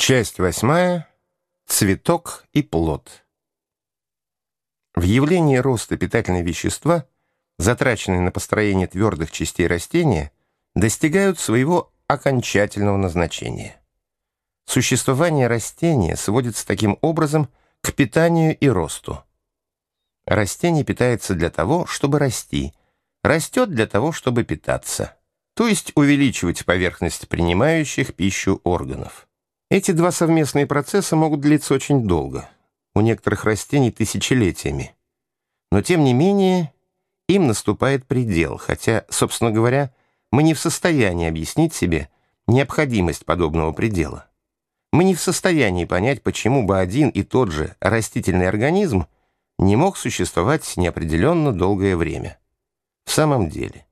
Часть восьмая. Цветок и плод. В явлении роста питательные вещества, затраченные на построение твердых частей растения, достигают своего окончательного назначения. Существование растения сводится таким образом к питанию и росту. Растение питается для того, чтобы расти, растет для того, чтобы питаться, то есть увеличивать поверхность принимающих пищу органов. Эти два совместные процесса могут длиться очень долго, у некоторых растений тысячелетиями. Но тем не менее им наступает предел, хотя, собственно говоря, мы не в состоянии объяснить себе необходимость подобного предела. Мы не в состоянии понять, почему бы один и тот же растительный организм не мог существовать неопределенно долгое время. В самом деле,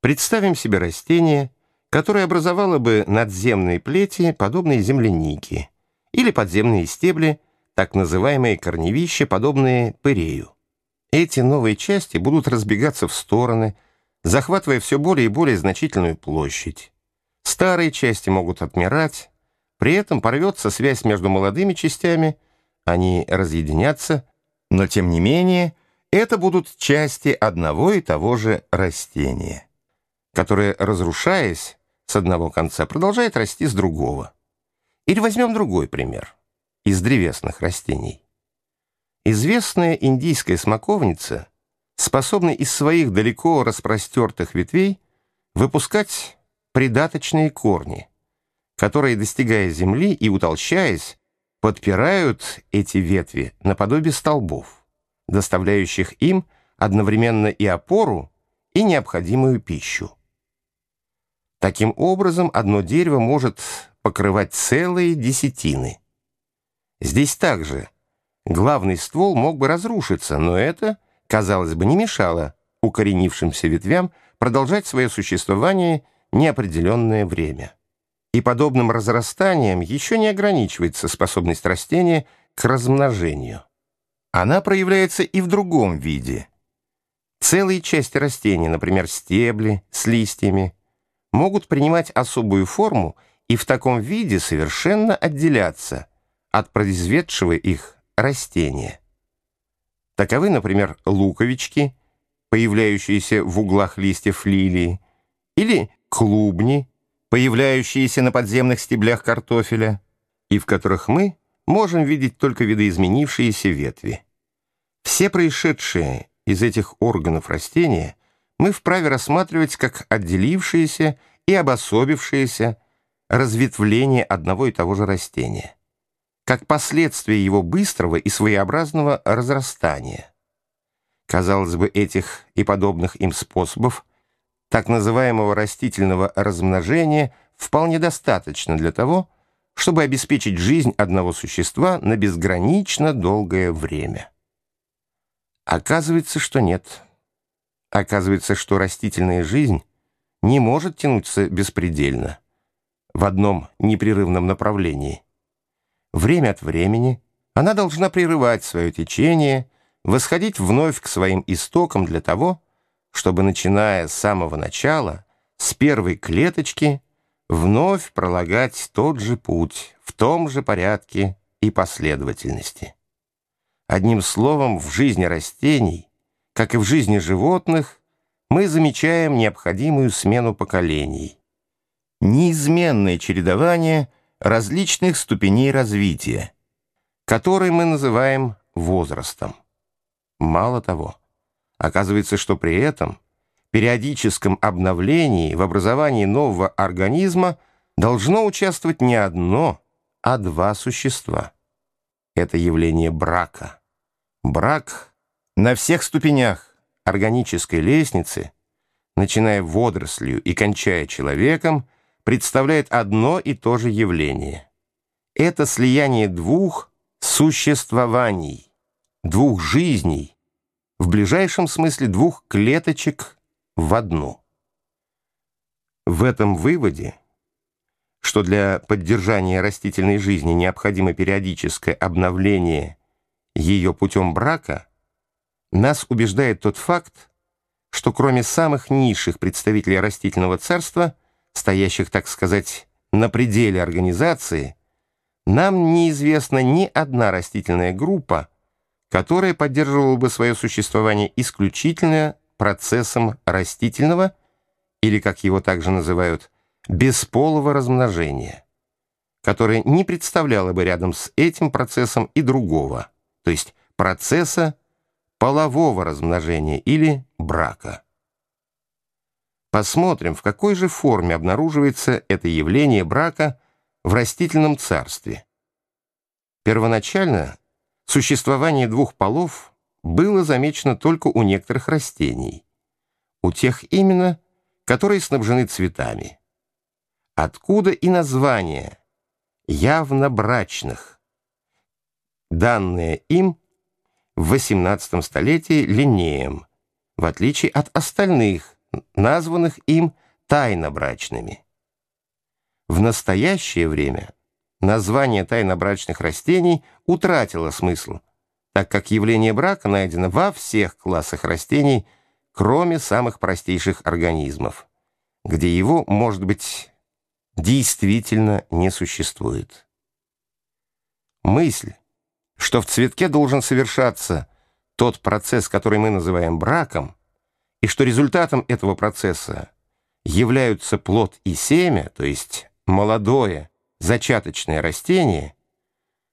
представим себе растение – которое образовало бы надземные плети, подобные земляники, или подземные стебли, так называемые корневища, подобные пырею. Эти новые части будут разбегаться в стороны, захватывая все более и более значительную площадь. Старые части могут отмирать, при этом порвется связь между молодыми частями, они разъединятся, но тем не менее это будут части одного и того же растения, которое, разрушаясь, с одного конца продолжает расти с другого. Или возьмем другой пример из древесных растений. Известная индийская смоковница способна из своих далеко распростертых ветвей выпускать придаточные корни, которые, достигая земли и утолщаясь, подпирают эти ветви наподобие столбов, доставляющих им одновременно и опору, и необходимую пищу. Таким образом, одно дерево может покрывать целые десятины. Здесь также главный ствол мог бы разрушиться, но это, казалось бы, не мешало укоренившимся ветвям продолжать свое существование неопределенное время. И подобным разрастанием еще не ограничивается способность растения к размножению. Она проявляется и в другом виде. Целые части растения, например, стебли с листьями, могут принимать особую форму и в таком виде совершенно отделяться от произведшего их растения. Таковы, например, луковички, появляющиеся в углах листьев лилии, или клубни, появляющиеся на подземных стеблях картофеля, и в которых мы можем видеть только видоизменившиеся ветви. Все происшедшие из этих органов растения мы вправе рассматривать как отделившиеся и обособившиеся разветвление одного и того же растения, как последствие его быстрого и своеобразного разрастания. Казалось бы, этих и подобных им способов так называемого растительного размножения вполне достаточно для того, чтобы обеспечить жизнь одного существа на безгранично долгое время. Оказывается, что нет. Оказывается, что растительная жизнь не может тянуться беспредельно, в одном непрерывном направлении. Время от времени она должна прерывать свое течение, восходить вновь к своим истокам для того, чтобы, начиная с самого начала, с первой клеточки, вновь пролагать тот же путь, в том же порядке и последовательности. Одним словом, в жизни растений – как и в жизни животных, мы замечаем необходимую смену поколений. Неизменное чередование различных ступеней развития, которые мы называем возрастом. Мало того, оказывается, что при этом периодическом обновлении в образовании нового организма должно участвовать не одно, а два существа. Это явление брака. Брак — на всех ступенях органической лестницы, начиная водорослью и кончая человеком, представляет одно и то же явление. Это слияние двух существований, двух жизней, в ближайшем смысле двух клеточек в одну. В этом выводе, что для поддержания растительной жизни необходимо периодическое обновление ее путем брака – нас убеждает тот факт, что кроме самых низших представителей растительного царства, стоящих, так сказать, на пределе организации, нам неизвестна ни одна растительная группа, которая поддерживала бы свое существование исключительно процессом растительного, или, как его также называют, бесполого размножения, которое не представляло бы рядом с этим процессом и другого, то есть процесса полового размножения или брака. Посмотрим, в какой же форме обнаруживается это явление брака в растительном царстве. Первоначально существование двух полов было замечено только у некоторых растений, у тех именно, которые снабжены цветами. Откуда и название явно брачных, данное им в XVIII столетии Линнеем, в отличие от остальных, названных им тайнобрачными. В настоящее время название тайнобрачных растений утратило смысл, так как явление брака найдено во всех классах растений, кроме самых простейших организмов, где его, может быть, действительно не существует. Мысль, что в цветке должен совершаться тот процесс, который мы называем браком, и что результатом этого процесса являются плод и семя, то есть молодое, зачаточное растение,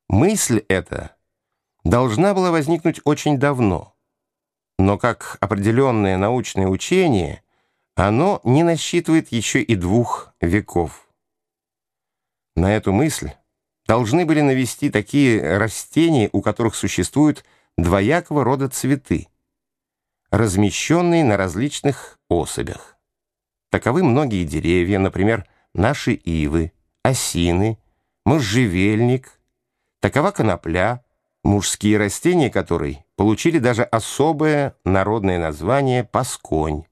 мысль эта должна была возникнуть очень давно, но как определенное научное учение оно не насчитывает еще и двух веков. На эту мысль должны были навести такие растения, у которых существуют двоякого рода цветы, размещенные на различных особях. Таковы многие деревья, например, наши ивы, осины, можжевельник, такова конопля, мужские растения которой получили даже особое народное название «пасконь».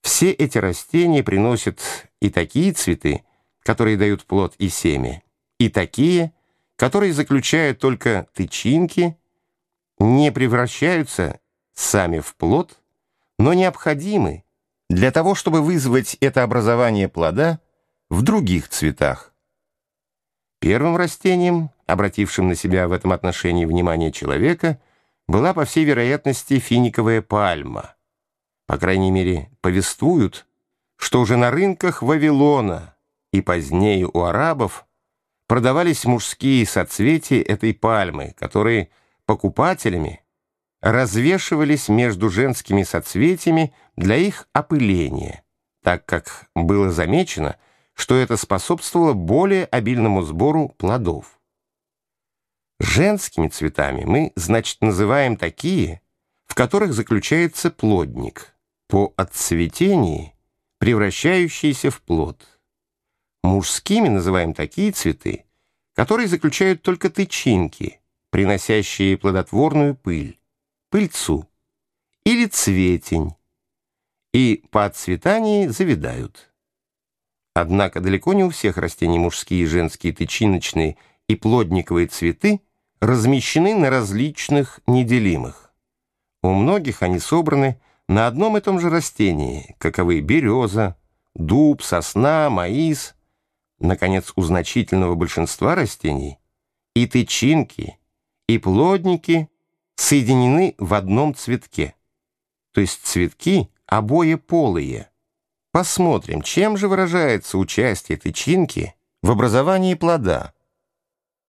Все эти растения приносят и такие цветы, которые дают плод и семя, и такие, которые заключают только тычинки, не превращаются сами в плод, но необходимы для того, чтобы вызвать это образование плода в других цветах. Первым растением, обратившим на себя в этом отношении внимание человека, была, по всей вероятности, финиковая пальма. По крайней мере, повествуют, что уже на рынках Вавилона и позднее у арабов продавались мужские соцветия этой пальмы, которые покупателями развешивались между женскими соцветиями для их опыления, так как было замечено, что это способствовало более обильному сбору плодов. Женскими цветами мы, значит, называем такие, в которых заключается плодник, по отцветении превращающийся в плод. Мужскими называем такие цветы, которые заключают только тычинки, приносящие плодотворную пыль, пыльцу или цветень, и по отцветании завидают. Однако далеко не у всех растений мужские и женские тычиночные и плодниковые цветы размещены на различных неделимых. У многих они собраны на одном и том же растении, каковы береза, дуб, сосна, маис – наконец, у значительного большинства растений и тычинки, и плодники соединены в одном цветке, то есть цветки обоеполые. Посмотрим, чем же выражается участие тычинки в образовании плода –